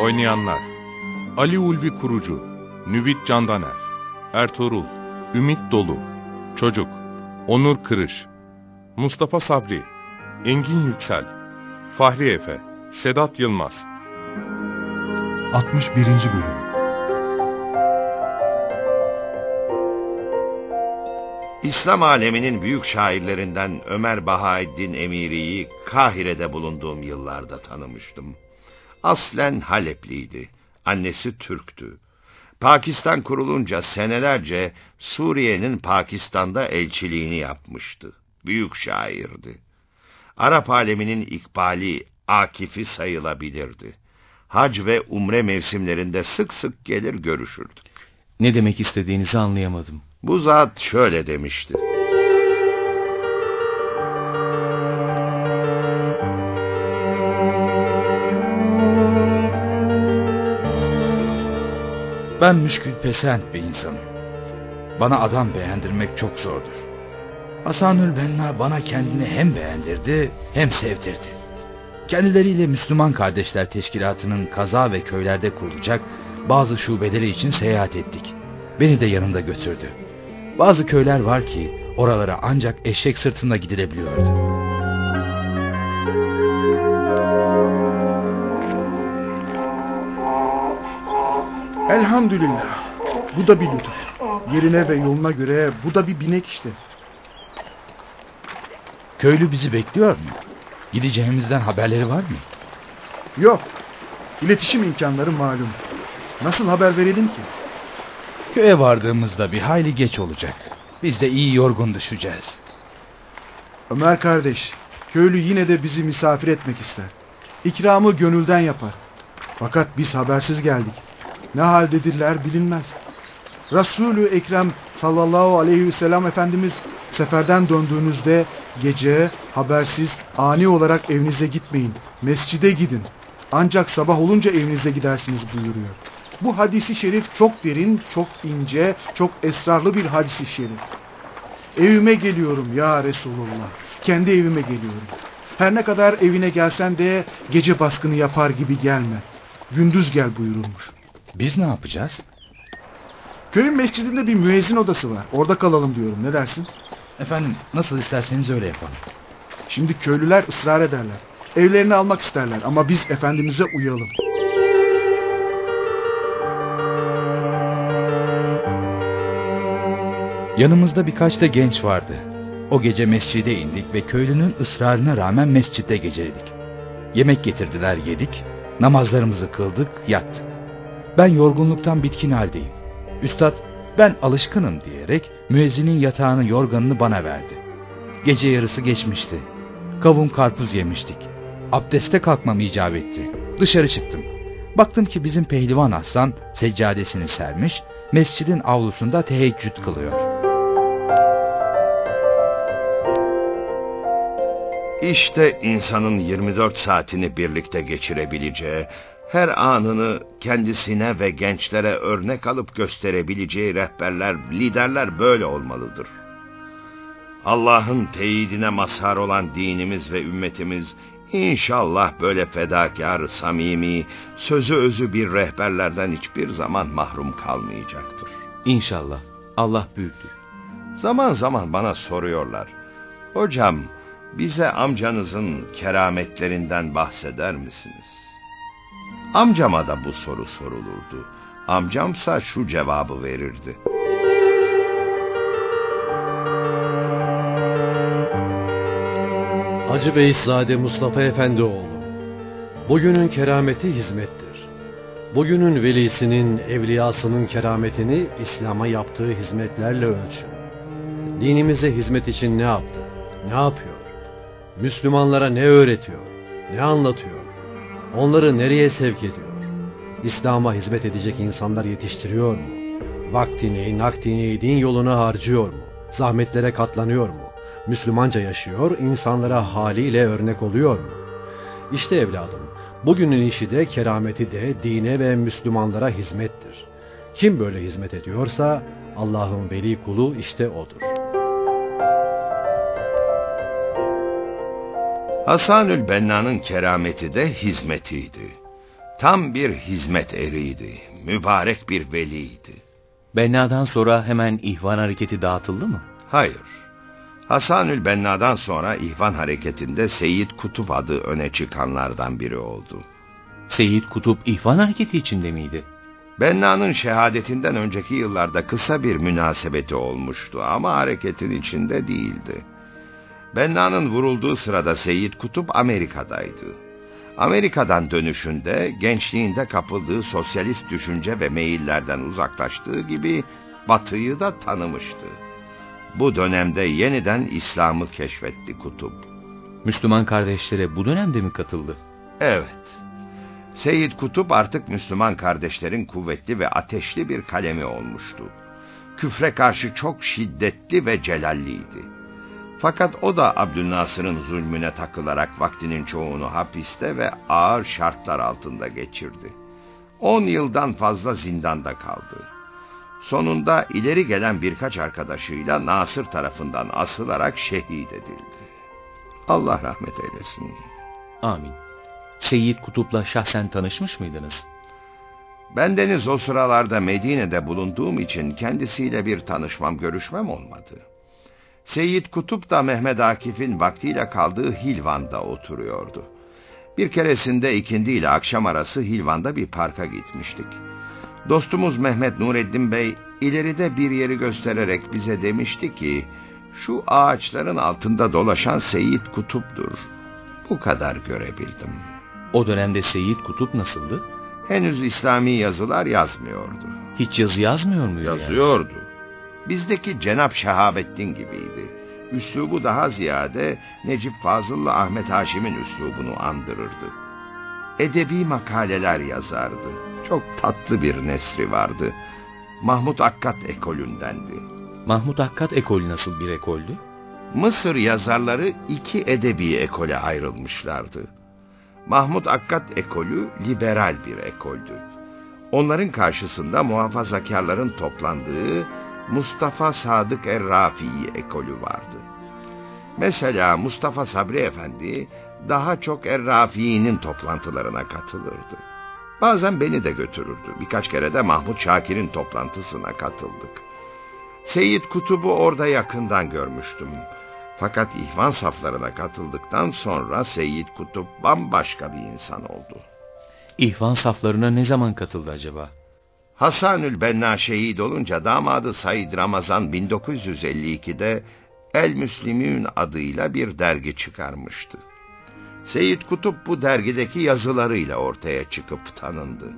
Oynayanlar Ali Ulvi Kurucu Nüvit Candaner Ertuğrul Ümit Dolu Çocuk Onur Kırış Mustafa Sabri Engin Yüksel Fahri Efe Sedat Yılmaz 61. Bölüm İslam aleminin büyük şairlerinden Ömer Bahaeddin Emiri'yi Kahire'de bulunduğum yıllarda tanımıştım. Aslen Halepliydi. Annesi Türktü. Pakistan kurulunca senelerce Suriye'nin Pakistan'da elçiliğini yapmıştı. Büyük şairdi. Arap aleminin ikbali, akifi sayılabilirdi. Hac ve umre mevsimlerinde sık sık gelir görüşürdük. Ne demek istediğinizi anlayamadım. Bu zat şöyle demişti. Ben müşkül pesent bir insanım. Bana adam beğendirmek çok zordur. Hasanül Benna bana kendini hem beğendirdi hem sevdirdi. Kendileriyle Müslüman Kardeşler Teşkilatı'nın kaza ve köylerde kurulacak bazı şubeleri için seyahat ettik. Beni de yanında götürdü. Bazı köyler var ki oralara ancak eşek sırtında gidilebiliyordu. Elhamdülillah. Bu da bir lütuf. Yerine ve yoluna göre bu da bir binek işte. Köylü bizi bekliyor mu? Gideceğimizden haberleri var mı? Yok. İletişim imkanları malum. Nasıl haber verelim ki? Köye vardığımızda bir hayli geç olacak. Biz de iyi yorgun düşeceğiz. Ömer kardeş, köylü yine de bizi misafir etmek ister. İkramı gönülden yapar. Fakat biz habersiz geldik. Ne haldedirler bilinmez. Resulü Ekrem sallallahu aleyhi ve sellem Efendimiz seferden döndüğünüzde gece habersiz ani olarak evinize gitmeyin. Mescide gidin. Ancak sabah olunca evinize gidersiniz buyuruyor. Bu hadisi şerif çok derin, çok ince, çok esrarlı bir hadisi şerif. Evime geliyorum ya Resulullah. Kendi evime geliyorum. Her ne kadar evine gelsen de gece baskını yapar gibi gelme. Gündüz gel buyurulmuş. Biz ne yapacağız? Köyün mescidinde bir müezzin odası var. Orada kalalım diyorum. Ne dersin? Efendim nasıl isterseniz öyle yapalım. Şimdi köylüler ısrar ederler. Evlerini almak isterler ama biz Efendimiz'e uyalım. Yanımızda birkaç da genç vardı. O gece mescide indik ve köylünün ısrarına rağmen mescitte geceledik. Yemek getirdiler yedik, namazlarımızı kıldık, yattık. Ben yorgunluktan bitkin haldeyim. Üstad ben alışkınım diyerek müezzinin yatağını yorganını bana verdi. Gece yarısı geçmişti. Kavun karpuz yemiştik. Abdeste kalkmam icap etti. Dışarı çıktım. Baktım ki bizim pehlivan aslan seccadesini sermiş, mescidin avlusunda teheccüd kılıyor. İşte insanın 24 saatini birlikte geçirebileceği, her anını kendisine ve gençlere örnek alıp gösterebileceği rehberler, liderler böyle olmalıdır. Allah'ın teyidine mazhar olan dinimiz ve ümmetimiz inşallah böyle fedakar, samimi, sözü özü bir rehberlerden hiçbir zaman mahrum kalmayacaktır. İnşallah. Allah büyüktür. Zaman zaman bana soruyorlar. Hocam, bize amcanızın kerametlerinden bahseder misiniz? Amcama da bu soru sorulurdu. Amcamsa şu cevabı verirdi. Hacı Beyzade Mustafa Efendioğlu. Bugünün kerameti hizmettir. Bugünün velisinin, evliyasının kerametini İslam'a yaptığı hizmetlerle ölçün. Dinimize hizmet için ne yaptı? Ne yapıyor? Müslümanlara ne öğretiyor? Ne anlatıyor? Onları nereye sevk ediyor? İslam'a hizmet edecek insanlar yetiştiriyor mu? Vaktini, nakdini din yoluna harcıyor mu? Zahmetlere katlanıyor mu? Müslümanca yaşıyor, insanlara haliyle örnek oluyor mu? İşte evladım, bugünün işi de kerameti de dine ve Müslümanlara hizmettir. Kim böyle hizmet ediyorsa Allah'ın veli kulu işte odur. Hasanül Benna'nın kerameti de hizmetiydi. Tam bir hizmet eriydi. Mübarek bir veliydi. Benna'dan sonra hemen ihvan hareketi dağıtıldı mı? Hayır. Hasanül Benna'dan sonra İhvan hareketinde Seyyid Kutup adı öne çıkanlardan biri oldu. Seyyid Kutup ihvan hareketi içinde miydi? Benna'nın şehadetinden önceki yıllarda kısa bir münasebeti olmuştu ama hareketin içinde değildi. Benna'nın vurulduğu sırada Seyyid Kutup Amerika'daydı. Amerika'dan dönüşünde gençliğinde kapıldığı sosyalist düşünce ve meyillerden uzaklaştığı gibi Batı'yı da tanımıştı. Bu dönemde yeniden İslam'ı keşfetti Kutup. Müslüman kardeşlere bu dönemde mi katıldı? Evet. Seyyid Kutup artık Müslüman kardeşlerin kuvvetli ve ateşli bir kalemi olmuştu. Küfre karşı çok şiddetli ve celalliydi. Fakat o da Abdülnasır'ın zulmüne takılarak vaktinin çoğunu hapiste ve ağır şartlar altında geçirdi. On yıldan fazla zindanda kaldı. Sonunda ileri gelen birkaç arkadaşıyla Nasır tarafından asılarak şehit edildi. Allah rahmet eylesin. Amin. Seyyid Kutup'la şahsen tanışmış mıydınız? Bendeniz o sıralarda Medine'de bulunduğum için kendisiyle bir tanışmam, görüşmem olmadı. Seyyid Kutup da Mehmet Akif'in vaktiyle kaldığı Hilvan'da oturuyordu. Bir keresinde ikindi ile akşam arası Hilvan'da bir parka gitmiştik. Dostumuz Mehmet Nureddin Bey ileride bir yeri göstererek bize demişti ki, şu ağaçların altında dolaşan Seyyid Kutup'dur. Bu kadar görebildim. O dönemde Seyyid Kutup nasıldı? Henüz İslami yazılar yazmıyordu. Hiç yazı yazmıyor muydu? Yazıyordu. Bizdeki Cenap Şehabettin gibiydi. Üslubu daha ziyade Necip Fazıl'la Ahmet Haşim'in üslubunu andırırdı. Edebi makaleler yazardı. Çok tatlı bir nesri vardı. Mahmut Akkat ekolündendi. Mahmut Akkat ekolü nasıl bir ekoldü? Mısır yazarları iki edebi ekole ayrılmışlardı. Mahmut Akkat ekolü liberal bir ekoldü. Onların karşısında muhafazakarların toplandığı Mustafa Sadık Er-Rafi'i ekolü vardı. Mesela Mustafa Sabri Efendi daha çok Er-Rafi'nin toplantılarına katılırdı. Bazen beni de götürürdü. Birkaç kere de Mahmut Şakir'in toplantısına katıldık. Seyyid Kutub'u orada yakından görmüştüm. Fakat ihvan saflarına katıldıktan sonra Seyyid Kutup bambaşka bir insan oldu. İhvan saflarına ne zaman katıldı acaba? Hasanül Benna şehit olunca damadı Said Ramazan 1952'de El Müslimün adıyla bir dergi çıkarmıştı. Seyyid Kutup bu dergideki yazılarıyla ortaya çıkıp tanındı.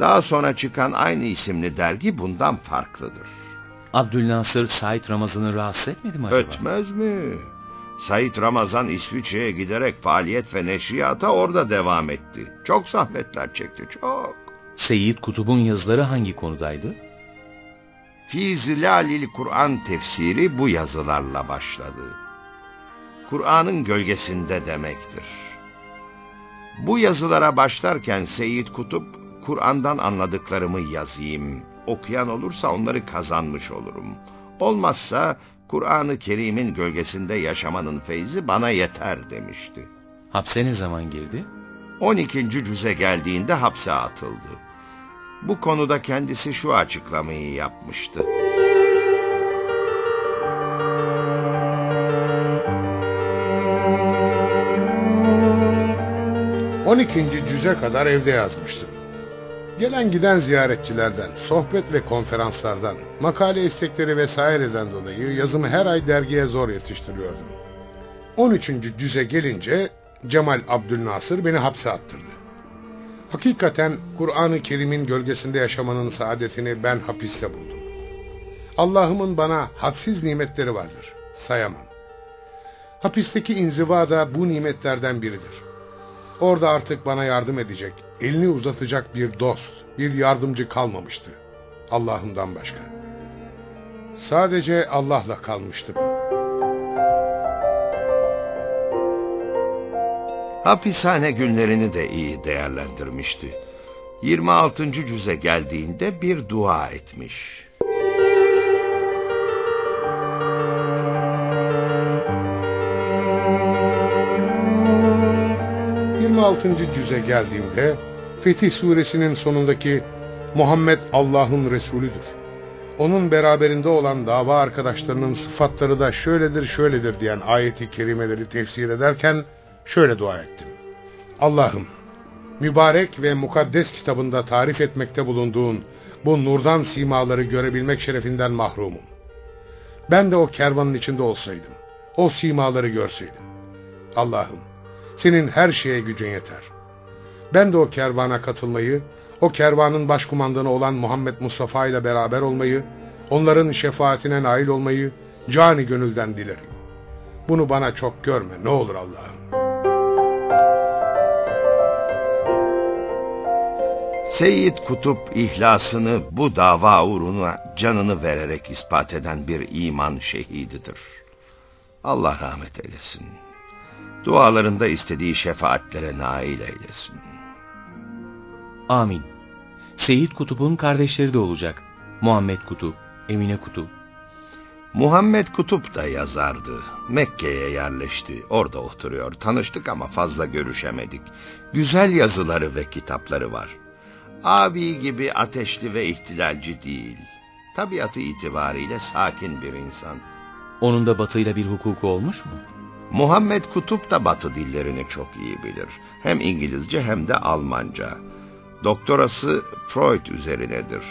Daha sonra çıkan aynı isimli dergi bundan farklıdır. Abdülnasır Said Ramazan'ı rahatsız etmedi mi acaba? Ötmez mi? Said Ramazan İsviçre'ye giderek faaliyet ve neşriyata orada devam etti. Çok zahmetler çekti, çok. Seyyid Kutup'un yazıları hangi konudaydı? Fi Zilalil Kur'an tefsiri bu yazılarla başladı. Kur'an'ın gölgesinde demektir. Bu yazılara başlarken Seyyid Kutup, Kur'an'dan anladıklarımı yazayım. Okuyan olursa onları kazanmış olurum. Olmazsa Kur'an-ı Kerim'in gölgesinde yaşamanın feyzi bana yeter demişti. Hapse ne zaman girdi? 12. cüze geldiğinde hapse atıldı. Bu konuda kendisi şu açıklamayı yapmıştı. On ikinci cüze kadar evde yazmıştım. Gelen giden ziyaretçilerden, sohbet ve konferanslardan, makale istekleri vesaireden dolayı yazımı her ay dergiye zor yetiştiriyordum. 13. cüze gelince Cemal Abdülnasır beni hapse attırdı. Hakikaten Kur'an-ı Kerim'in gölgesinde yaşamanın saadetini ben hapiste buldum. Allah'ımın bana hadsiz nimetleri vardır, sayamam. Hapisteki inziva da bu nimetlerden biridir. Orada artık bana yardım edecek, elini uzatacak bir dost, bir yardımcı kalmamıştı. Allah'ımdan başka. Sadece Allah'la kalmıştım. Hapishane günlerini de iyi değerlendirmişti. 26. cüze geldiğinde bir dua etmiş. 26. cüze geldiğimde Fetih suresinin sonundaki Muhammed Allah'ın Resulüdür. Onun beraberinde olan dava arkadaşlarının sıfatları da şöyledir şöyledir diyen ayeti kerimeleri tefsir ederken şöyle dua ettim. Allah'ım mübarek ve mukaddes kitabında tarif etmekte bulunduğun bu nurdan simaları görebilmek şerefinden mahrumum. Ben de o kervanın içinde olsaydım, o simaları görseydim. Allah'ım senin her şeye gücün yeter. Ben de o kervana katılmayı, o kervanın başkumandanı olan Muhammed Mustafa ile beraber olmayı, onların şefaatine nail olmayı cani gönülden dilerim. Bunu bana çok görme ne olur Allah'ım. Seyyid Kutup ihlasını bu dava uğruna canını vererek ispat eden bir iman şehididir. Allah rahmet eylesin. Dualarında istediği şefaatlere nail eylesin. Amin. Seyit Kutup'un kardeşleri de olacak. Muhammed Kutup, Emine Kutup. Muhammed Kutup da yazardı. Mekke'ye yerleşti. Orada oturuyor. Tanıştık ama fazla görüşemedik. Güzel yazıları ve kitapları var. Abi gibi ateşli ve ihtilalci değil. Tabiatı itibariyle sakin bir insan. Onun da batıyla bir hukuku olmuş mu? Muhammed Kutup da batı dillerini çok iyi bilir. Hem İngilizce hem de Almanca. Doktorası Freud üzerinedir.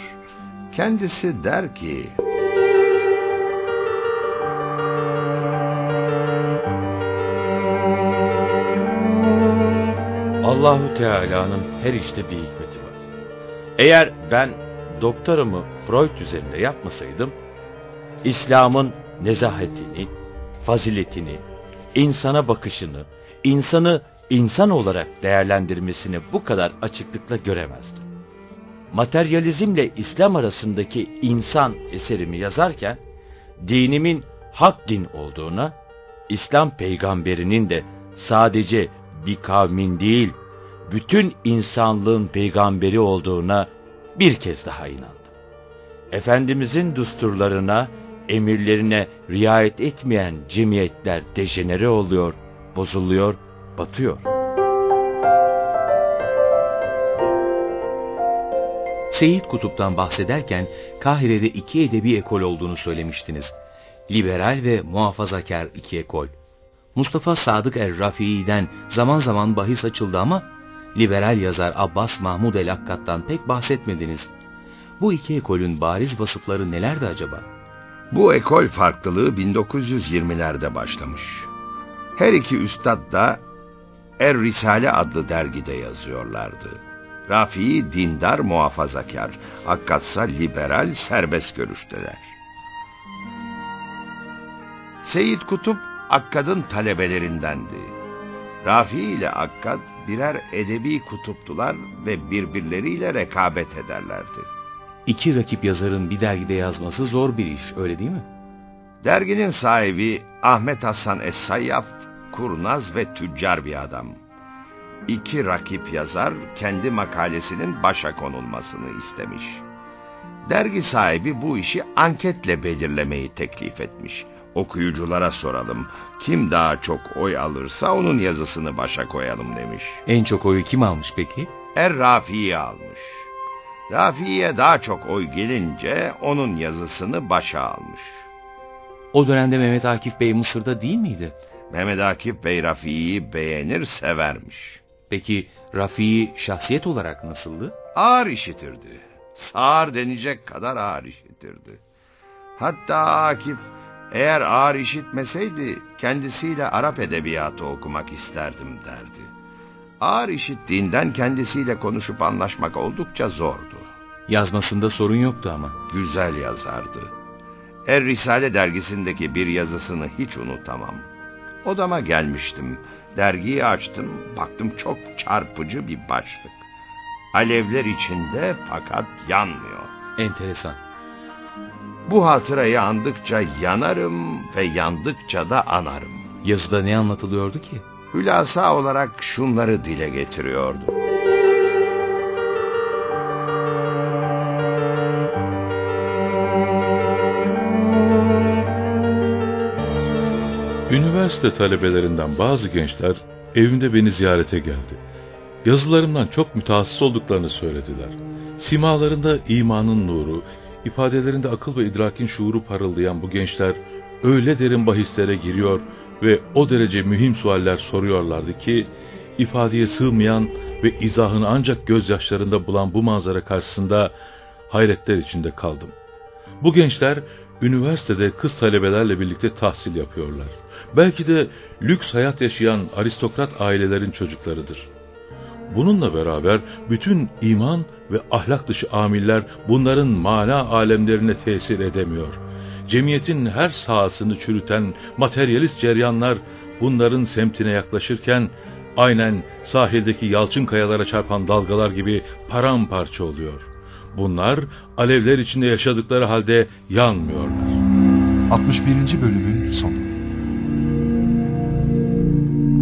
Kendisi der ki... Allahu Teala'nın her işte bir hikmeti. Eğer ben doktoramı Freud üzerinde yapmasaydım, İslam'ın nezahetini, faziletini, insana bakışını, insanı insan olarak değerlendirmesini bu kadar açıklıkla göremezdim. Materyalizmle İslam arasındaki insan eserimi yazarken, dinimin hak din olduğuna, İslam peygamberinin de sadece bir kavmin değil, bütün insanlığın peygamberi olduğuna bir kez daha inandım. Efendimizin düsturlarına, emirlerine riayet etmeyen cemiyetler dejenere oluyor, bozuluyor, batıyor. Seyit Kutup'tan bahsederken Kahire'de iki edebi ekol olduğunu söylemiştiniz. Liberal ve muhafazakar iki ekol. Mustafa Sadık Er-Rafii'den zaman zaman bahis açıldı ama liberal yazar Abbas Mahmud el-Akkad'dan pek bahsetmediniz. Bu iki ekolün bariz vasıfları nelerdi acaba? Bu ekol farklılığı 1920'lerde başlamış. Her iki üstad da Er Risale adlı dergide yazıyorlardı. Rafi'i dindar muhafazakar, Akkadsa liberal serbest görüşteler. Seyit Kutup Akkad'ın talebelerindendi. Rafi ile Akkad birer edebi kutuptular ve birbirleriyle rekabet ederlerdi. İki rakip yazarın bir dergide yazması zor bir iş, öyle değil mi? Derginin sahibi Ahmet Hasan Es-Sayyaf, kurnaz ve tüccar bir adam. İki rakip yazar kendi makalesinin başa konulmasını istemiş. Dergi sahibi bu işi anketle belirlemeyi teklif etmiş. Okuyuculara soralım. Kim daha çok oy alırsa onun yazısını başa koyalım demiş. En çok oyu kim almış peki? Er Rafi'yi almış. Rafi'ye daha çok oy gelince onun yazısını başa almış. O dönemde Mehmet Akif Bey Mısır'da değil miydi? Mehmet Akif Bey Rafi'yi beğenir severmiş. Peki Rafi'i şahsiyet olarak nasıldı? Ağır işitirdi. Sağır denecek kadar ağır işitirdi. Hatta Akif eğer ağır işitmeseydi kendisiyle Arap edebiyatı okumak isterdim derdi. Ağır işittiğinden kendisiyle konuşup anlaşmak oldukça zordu. Yazmasında sorun yoktu ama. Güzel yazardı. Er Risale dergisindeki bir yazısını hiç unutamam. Odama gelmiştim. Dergiyi açtım, baktım çok çarpıcı bir başlık. Alevler içinde fakat yanmıyor. Enteresan. Bu hatırayı andıkça yanarım ve yandıkça da anarım. Yazıda ne anlatılıyordu ki? Hülasa olarak şunları dile getiriyordu. Üniversite talebelerinden bazı gençler evimde beni ziyarete geldi. Yazılarımdan çok mütehassıs olduklarını söylediler. Simalarında imanın nuru, ifadelerinde akıl ve idrakin şuuru parıldayan bu gençler öyle derin bahislere giriyor ve o derece mühim sualler soruyorlardı ki ifadeye sığmayan ve izahını ancak gözyaşlarında bulan bu manzara karşısında hayretler içinde kaldım. Bu gençler üniversitede kız talebelerle birlikte tahsil yapıyorlar. Belki de lüks hayat yaşayan aristokrat ailelerin çocuklarıdır. Bununla beraber bütün iman ve ahlak dışı amiller bunların mana alemlerine tesir edemiyor. Cemiyetin her sahasını çürüten materyalist ceryanlar bunların semtine yaklaşırken aynen sahildeki yalçın kayalara çarpan dalgalar gibi paramparça oluyor. Bunlar alevler içinde yaşadıkları halde yanmıyorlar. 61. bölümün sonu.